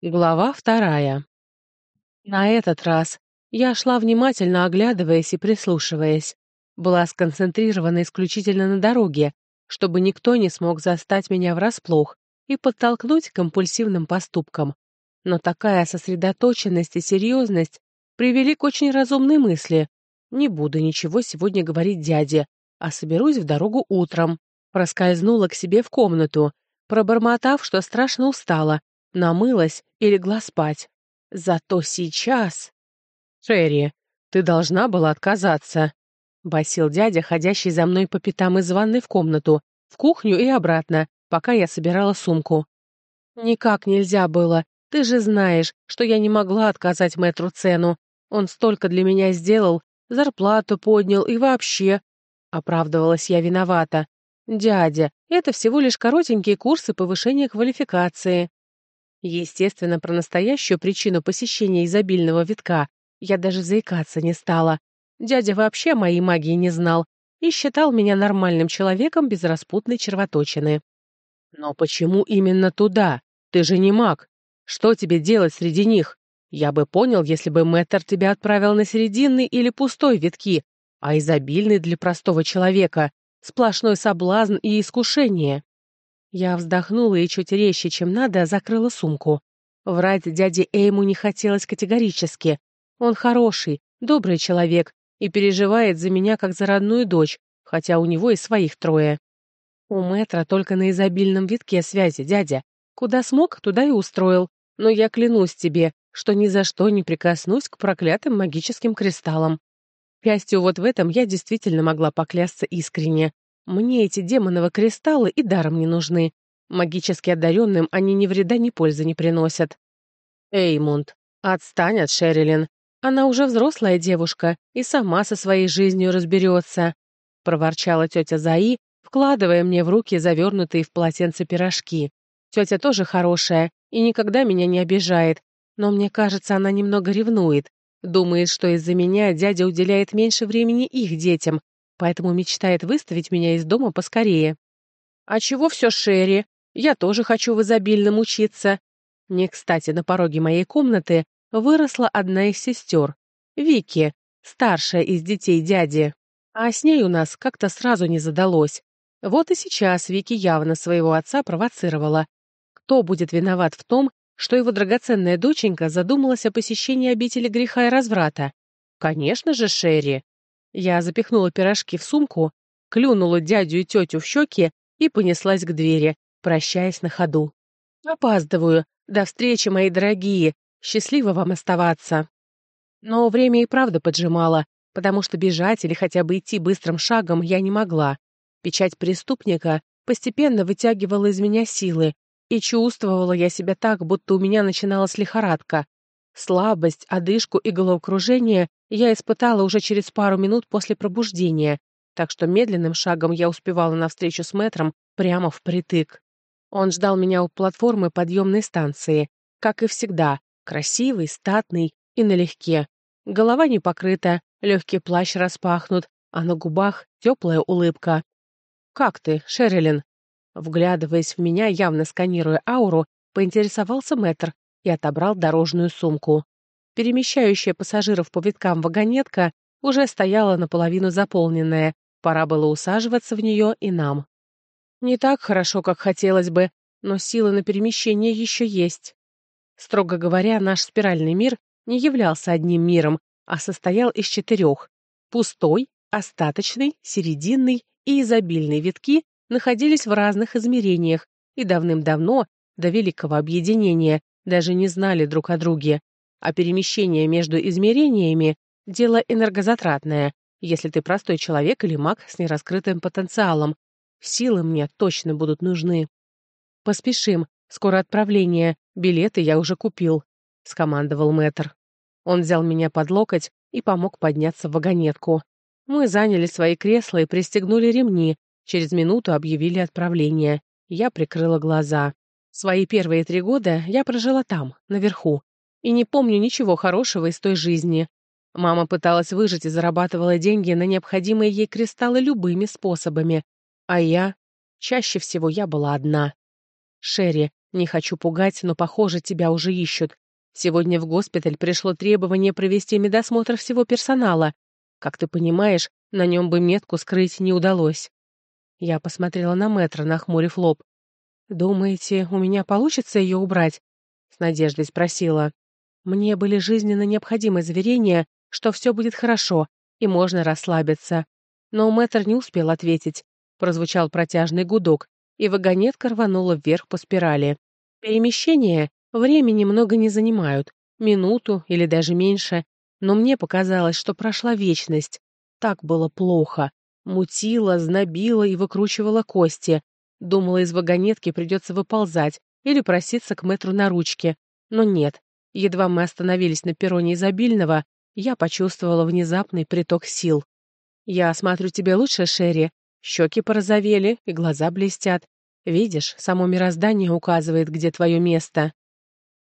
Глава вторая. На этот раз я шла внимательно оглядываясь и прислушиваясь. Была сконцентрирована исключительно на дороге, чтобы никто не смог застать меня врасплох и подтолкнуть к компульсивным поступкам. Но такая сосредоточенность и серьезность привели к очень разумной мысли. Не буду ничего сегодня говорить дяде, а соберусь в дорогу утром. Проскользнула к себе в комнату, пробормотав, что страшно устала, намылась и легла спать. Зато сейчас... «Шерри, ты должна была отказаться», — басил дядя, ходящий за мной по пятам из ванной в комнату, в кухню и обратно, пока я собирала сумку. «Никак нельзя было. Ты же знаешь, что я не могла отказать мэтру цену. Он столько для меня сделал, зарплату поднял и вообще...» Оправдывалась я виновата. «Дядя, это всего лишь коротенькие курсы повышения квалификации. Естественно, про настоящую причину посещения изобильного витка я даже заикаться не стала. Дядя вообще моей магии не знал и считал меня нормальным человеком без распутной червоточины. «Но почему именно туда? Ты же не маг. Что тебе делать среди них? Я бы понял, если бы мэтр тебя отправил на серединный или пустой витки, а изобильный для простого человека. Сплошной соблазн и искушение. Я вздохнула и чуть резче, чем надо, закрыла сумку. Врать дяде Эйму не хотелось категорически. Он хороший, добрый человек и переживает за меня, как за родную дочь, хотя у него и своих трое. У мэтра только на изобильном витке связи, дядя. Куда смог, туда и устроил. Но я клянусь тебе, что ни за что не прикоснусь к проклятым магическим кристаллам. К счастью, вот в этом я действительно могла поклясться искренне. Мне эти демоновы кристаллы и даром не нужны. Магически одаренным они ни вреда, ни пользы не приносят. Эймунд, отстань от Шерилин. Она уже взрослая девушка и сама со своей жизнью разберется, проворчала тетя Заи, вкладывая мне в руки завернутые в полотенце пирожки. Тетя тоже хорошая и никогда меня не обижает, но мне кажется, она немного ревнует. Думает, что из-за меня дядя уделяет меньше времени их детям, поэтому мечтает выставить меня из дома поскорее. А чего все Шерри? Я тоже хочу в изобильном учиться. Мне, кстати, на пороге моей комнаты выросла одна из сестер, Вики, старшая из детей дяди. А с ней у нас как-то сразу не задалось. Вот и сейчас Вики явно своего отца провоцировала. Кто будет виноват в том, что его драгоценная доченька задумалась о посещении обители греха и разврата? Конечно же, Шерри. Я запихнула пирожки в сумку, клюнула дядю и тетю в щеки и понеслась к двери, прощаясь на ходу. «Опаздываю. До встречи, мои дорогие. Счастливо вам оставаться». Но время и правда поджимало, потому что бежать или хотя бы идти быстрым шагом я не могла. Печать преступника постепенно вытягивала из меня силы, и чувствовала я себя так, будто у меня начиналась лихорадка. Слабость, одышку и головокружение я испытала уже через пару минут после пробуждения, так что медленным шагом я успевала навстречу с мэтром прямо впритык. Он ждал меня у платформы подъемной станции, как и всегда, красивый, статный и налегке. Голова не покрыта, легкий плащ распахнут, а на губах теплая улыбка. «Как ты, Шерилин?» Вглядываясь в меня, явно сканируя ауру, поинтересовался мэтр, и отобрал дорожную сумку. Перемещающая пассажиров по виткам вагонетка уже стояла наполовину заполненная. Пора было усаживаться в нее и нам. Не так хорошо, как хотелось бы, но силы на перемещение еще есть. Строго говоря, наш спиральный мир не являлся одним миром, а состоял из четырех. Пустой, остаточный, серединный и изобильный витки находились в разных измерениях и давным-давно, до Великого Объединения, даже не знали друг о друге, а перемещение между измерениями – дело энергозатратное, если ты простой человек или маг с нераскрытым потенциалом. Силы мне точно будут нужны. «Поспешим, скоро отправление, билеты я уже купил», – скомандовал мэтр. Он взял меня под локоть и помог подняться в вагонетку. Мы заняли свои кресла и пристегнули ремни, через минуту объявили отправление. Я прикрыла глаза. Свои первые три года я прожила там, наверху, и не помню ничего хорошего из той жизни. Мама пыталась выжить и зарабатывала деньги на необходимые ей кристаллы любыми способами. А я... Чаще всего я была одна. «Шерри, не хочу пугать, но, похоже, тебя уже ищут. Сегодня в госпиталь пришло требование провести медосмотр всего персонала. Как ты понимаешь, на нем бы метку скрыть не удалось». Я посмотрела на мэтра, нахмурив лоб. «Думаете, у меня получится ее убрать?» — с надеждой спросила. Мне были жизненно необходимы заверения, что все будет хорошо и можно расслабиться. Но мэтр не успел ответить. Прозвучал протяжный гудок, и вагонетка рванула вверх по спирали. Перемещения времени немного не занимают, минуту или даже меньше, но мне показалось, что прошла вечность. Так было плохо. Мутило, знобило и выкручивало кости. Думала, из вагонетки придется выползать или проситься к метру на ручке. Но нет. Едва мы остановились на перроне изобильного, я почувствовала внезапный приток сил. «Я осмотрю тебе лучше, Шерри. Щеки порозовели и глаза блестят. Видишь, само мироздание указывает, где твое место».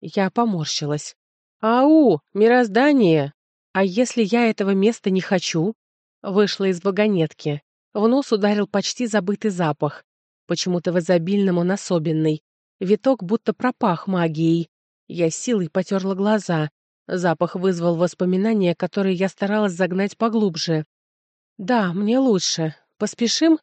Я поморщилась. «Ау, мироздание! А если я этого места не хочу?» Вышла из вагонетки. В нос ударил почти забытый запах. почему-то в изобильном он особенный. Виток будто пропах магией. Я силой потерла глаза. Запах вызвал воспоминания, которые я старалась загнать поглубже. «Да, мне лучше. Поспешим?»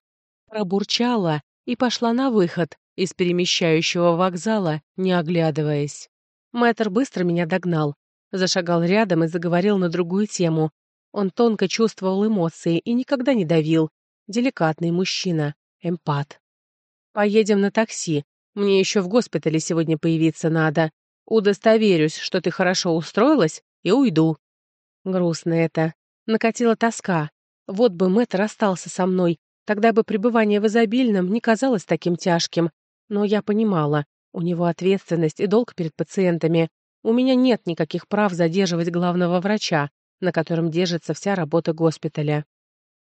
Пробурчала и пошла на выход из перемещающего вокзала, не оглядываясь. Мэтр быстро меня догнал. Зашагал рядом и заговорил на другую тему. Он тонко чувствовал эмоции и никогда не давил. Деликатный мужчина. Эмпат. Поедем на такси. Мне еще в госпитале сегодня появиться надо. Удостоверюсь, что ты хорошо устроилась, и уйду». Грустно это. Накатила тоска. Вот бы Мэтт расстался со мной. Тогда бы пребывание в изобильном не казалось таким тяжким. Но я понимала, у него ответственность и долг перед пациентами. У меня нет никаких прав задерживать главного врача, на котором держится вся работа госпиталя.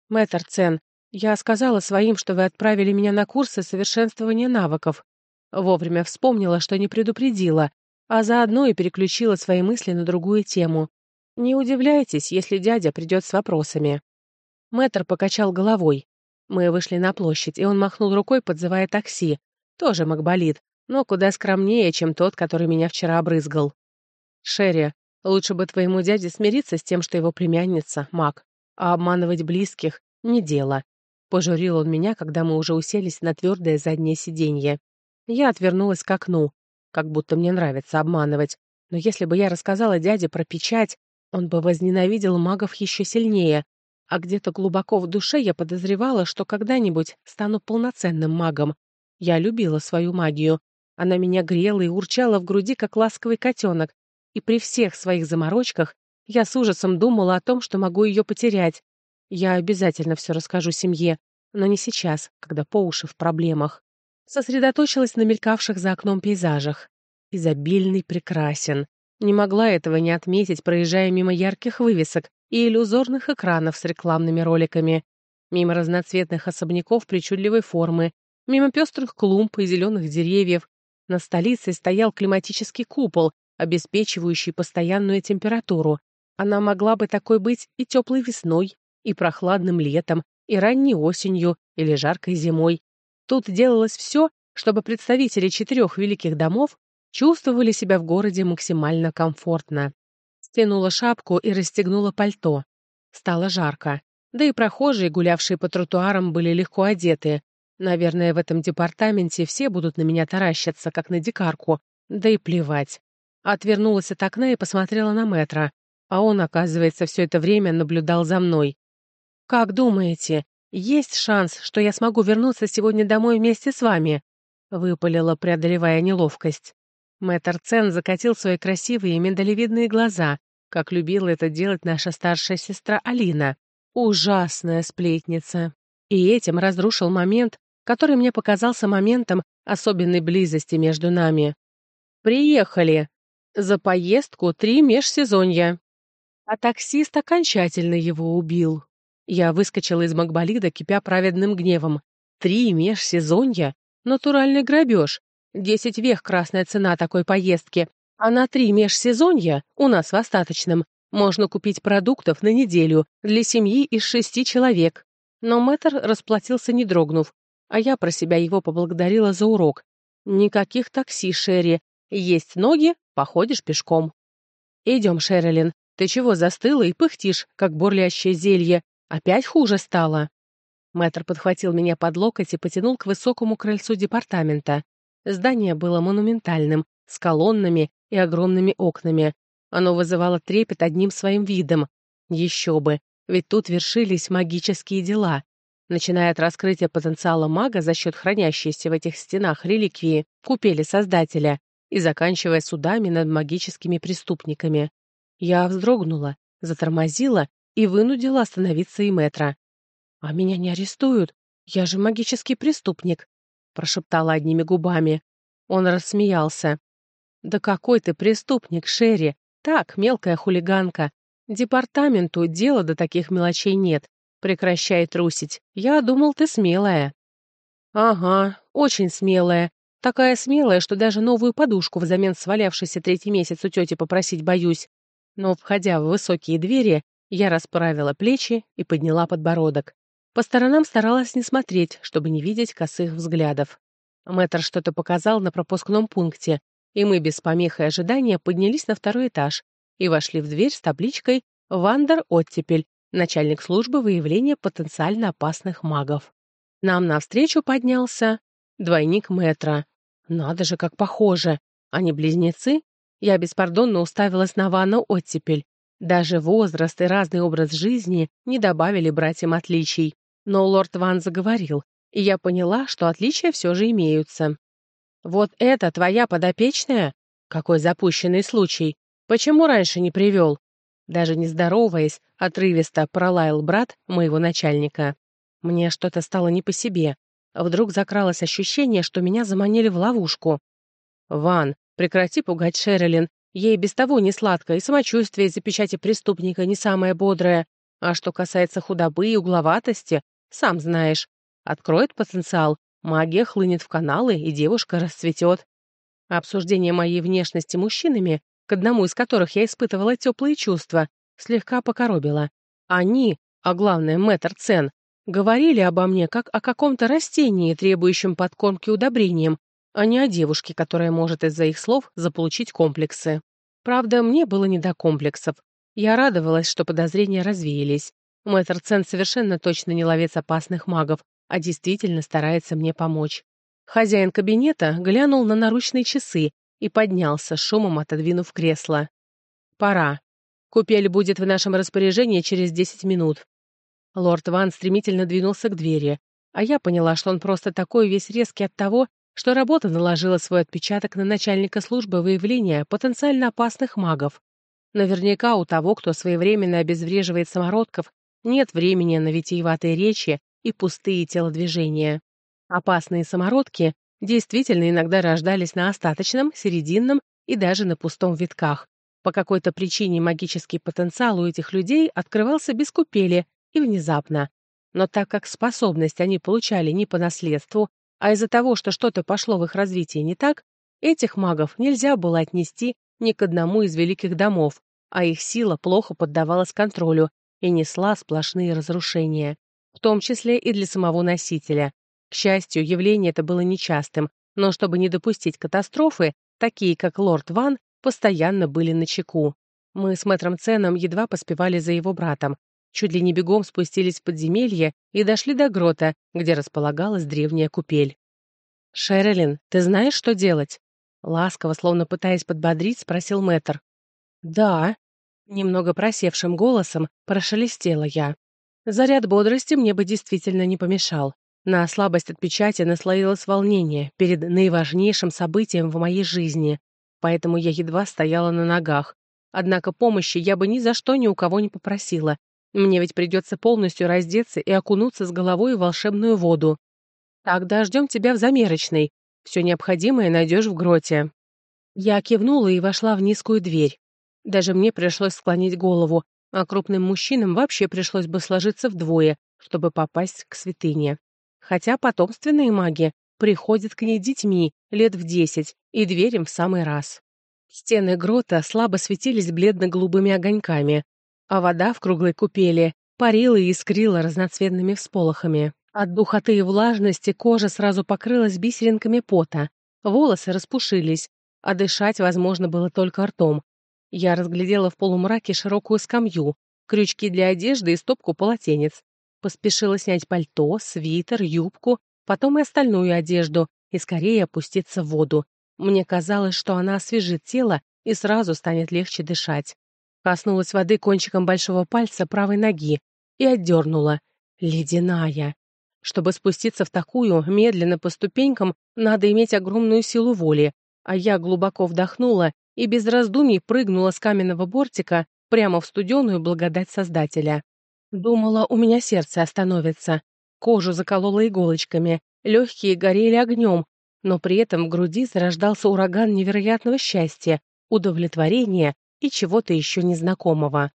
Мэтр Цен, я сказала своим, что вы отправили меня на курсы совершенствования навыков. Вовремя вспомнила, что не предупредила, а заодно и переключила свои мысли на другую тему. Не удивляйтесь, если дядя придет с вопросами». Мэтр покачал головой. Мы вышли на площадь, и он махнул рукой, подзывая такси. Тоже Макболит, но куда скромнее, чем тот, который меня вчера обрызгал. «Шерри, Лучше бы твоему дяде смириться с тем, что его племянница — маг, а обманывать близких — не дело. Пожурил он меня, когда мы уже уселись на твердое заднее сиденье. Я отвернулась к окну, как будто мне нравится обманывать. Но если бы я рассказала дяде про печать, он бы возненавидел магов еще сильнее. А где-то глубоко в душе я подозревала, что когда-нибудь стану полноценным магом. Я любила свою магию. Она меня грела и урчала в груди, как ласковый котенок. И при всех своих заморочках я с ужасом думала о том, что могу ее потерять. Я обязательно все расскажу семье, но не сейчас, когда по уши в проблемах. Сосредоточилась на мелькавших за окном пейзажах. Изобильный прекрасен. Не могла этого не отметить, проезжая мимо ярких вывесок и иллюзорных экранов с рекламными роликами, мимо разноцветных особняков причудливой формы, мимо пестрых клумб и зеленых деревьев. На столице стоял климатический купол, обеспечивающий постоянную температуру. Она могла бы такой быть и теплой весной, и прохладным летом, и ранней осенью, или жаркой зимой. Тут делалось все, чтобы представители четырех великих домов чувствовали себя в городе максимально комфортно. Стянула шапку и расстегнула пальто. Стало жарко. Да и прохожие, гулявшие по тротуарам, были легко одеты. Наверное, в этом департаменте все будут на меня таращиться, как на дикарку. Да и плевать. Отвернулась от окна и посмотрела на Метра, А он, оказывается, все это время наблюдал за мной. Как думаете, есть шанс, что я смогу вернуться сегодня домой вместе с вами?» — выпалила, преодолевая неловкость. Мэтр Цен закатил свои красивые миндалевидные глаза, как любила это делать наша старшая сестра Алина. Ужасная сплетница. И этим разрушил момент, который мне показался моментом особенной близости между нами. «Приехали. За поездку три межсезонья». А таксист окончательно его убил. Я выскочила из Макболида, кипя праведным гневом. Три межсезонья? Натуральный грабеж. Десять вех красная цена такой поездки. А на три межсезонья у нас в остаточном. Можно купить продуктов на неделю для семьи из шести человек. Но мэтр расплатился, не дрогнув. А я про себя его поблагодарила за урок. Никаких такси, Шерри. Есть ноги, походишь пешком. Идем, Шерилин. Ты чего застыла и пыхтишь, как бурлящее зелье? опять хуже стало?» Мэтр подхватил меня под локоть и потянул к высокому крыльцу департамента. Здание было монументальным, с колоннами и огромными окнами. Оно вызывало трепет одним своим видом. Еще бы, ведь тут вершились магические дела. Начиная от раскрытия потенциала мага за счет хранящейся в этих стенах реликвии, купели Создателя, и заканчивая судами над магическими преступниками. Я вздрогнула, затормозила и вынудила остановиться и мэтра. «А меня не арестуют? Я же магический преступник!» прошептала одними губами. Он рассмеялся. «Да какой ты преступник, Шерри! Так, мелкая хулиганка! Департаменту дела до таких мелочей нет. Прекращай трусить. Я думал, ты смелая». «Ага, очень смелая. Такая смелая, что даже новую подушку взамен свалявшейся третий месяц у тети попросить боюсь. Но, входя в высокие двери, я расправила плечи и подняла подбородок. По сторонам старалась не смотреть, чтобы не видеть косых взглядов. Мэтр что-то показал на пропускном пункте, и мы без помех и ожидания поднялись на второй этаж и вошли в дверь с табличкой «Вандер Оттепель», начальник службы выявления потенциально опасных магов. Нам навстречу поднялся двойник мэтра. Надо же, как похоже. Они близнецы? Я беспардонно уставилась на Ванну Оттепель. Даже возраст и разный образ жизни не добавили братьям отличий. Но лорд Ван заговорил, и я поняла, что отличия все же имеются. «Вот это твоя подопечная? Какой запущенный случай! Почему раньше не привел?» Даже не здороваясь, отрывисто пролаял брат моего начальника. Мне что-то стало не по себе. Вдруг закралось ощущение, что меня заманили в ловушку. «Ван, прекрати пугать Шерилин. Ей без того не несладко, и самочувствие из-за печати преступника не самое бодрое. А что касается худобы и угловатости, сам знаешь, откроет потенциал, магия хлынет в каналы, и девушка расцветет. Обсуждение моей внешности мужчинами, к одному из которых я испытывала теплые чувства, слегка покоробило. Они, а главное мэтр Цен, говорили обо мне как о каком-то растении, требующем подкормки удобрением, а не о девушке, которая может из-за их слов заполучить комплексы. Правда, мне было не до комплексов. Я радовалась, что подозрения развеялись. Мэтр Цен совершенно точно не ловец опасных магов, а действительно старается мне помочь. Хозяин кабинета глянул на наручные часы и поднялся, шумом отодвинув кресло. «Пора. Купель будет в нашем распоряжении через десять минут». Лорд Ван стремительно двинулся к двери, а я поняла, что он просто такой весь резкий от того, что работа наложила свой отпечаток на начальника службы выявления потенциально опасных магов. Наверняка у того, кто своевременно обезвреживает самородков, нет времени на витиеватые речи и пустые телодвижения. Опасные самородки действительно иногда рождались на остаточном, серединном и даже на пустом витках. По какой-то причине магический потенциал у этих людей открывался без купели и внезапно. Но так как способность они получали не по наследству, а из-за того, что что-то пошло в их развитии не так, этих магов нельзя было отнести ни к одному из великих домов, а их сила плохо поддавалась контролю и несла сплошные разрушения, в том числе и для самого носителя. К счастью, явление это было нечастым, но чтобы не допустить катастрофы, такие как лорд Ван постоянно были на чеку. Мы с мэтром Ценом едва поспевали за его братом, чуть ли не бегом спустились в подземелье и дошли до грота, где располагалась древняя купель. «Шерилин, ты знаешь, что делать?» Ласково, словно пытаясь подбодрить, спросил мэтр. «Да», Немного просевшим голосом прошелестела я. Заряд бодрости мне бы действительно не помешал. На слабость от печати наслоилось волнение перед наиважнейшим событием в моей жизни, поэтому я едва стояла на ногах. Однако помощи я бы ни за что ни у кого не попросила. Мне ведь придется полностью раздеться и окунуться с головой в волшебную воду. Тогда ждем тебя в замерочной. Все необходимое найдешь в гроте». Я кивнула и вошла в низкую дверь. Даже мне пришлось склонить голову, а крупным мужчинам вообще пришлось бы сложиться вдвое, чтобы попасть к святыне. Хотя потомственные маги приходят к ней детьми лет в десять и дверь им в самый раз. Стены грота слабо светились бледно-голубыми огоньками, а вода в круглой купели парила и искрила разноцветными всполохами. От духоты и влажности кожа сразу покрылась бисеринками пота, волосы распушились, а дышать возможно было только ртом. Я разглядела в полумраке широкую скамью, крючки для одежды и стопку полотенец. Поспешила снять пальто, свитер, юбку, потом и остальную одежду, и скорее опуститься в воду. Мне казалось, что она освежит тело и сразу станет легче дышать. Коснулась воды кончиком большого пальца правой ноги и отдернула. Ледяная. Чтобы спуститься в такую, медленно по ступенькам, надо иметь огромную силу воли, а я глубоко вдохнула и без раздумий прыгнула с каменного бортика прямо в студеную благодать Создателя. Думала, у меня сердце остановится. Кожу заколола иголочками, легкие горели огнем, но при этом в груди зарождался ураган невероятного счастья, удовлетворения и чего-то еще незнакомого.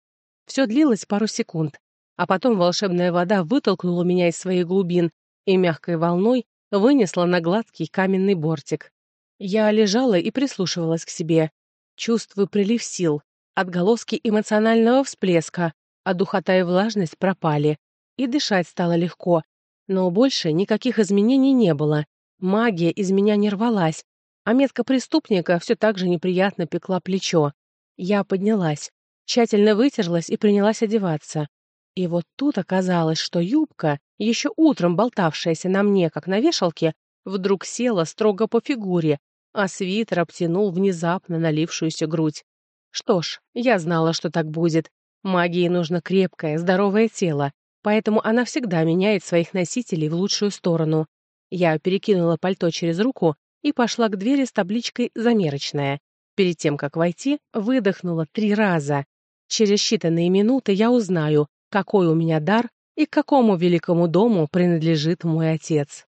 Все длилось пару секунд, а потом волшебная вода вытолкнула меня из своих глубин и мягкой волной вынесла на гладкий каменный бортик. Я лежала и прислушивалась к себе. Чувствую прилив сил, отголоски эмоционального всплеска, а духота и влажность пропали. И дышать стало легко. Но больше никаких изменений не было. Магия из меня не рвалась, а метка преступника все так же неприятно пекла плечо. Я поднялась, тщательно вытерлась и принялась одеваться. И вот тут оказалось, что юбка, еще утром болтавшаяся на мне, как на вешалке, вдруг села строго по фигуре, а свитер обтянул внезапно налившуюся грудь. Что ж, я знала, что так будет. Магии нужно крепкое, здоровое тело, поэтому она всегда меняет своих носителей в лучшую сторону. Я перекинула пальто через руку и пошла к двери с табличкой «Замерочная». Перед тем, как войти, выдохнула три раза. Через считанные минуты я узнаю, какой у меня дар и к какому великому дому принадлежит мой отец.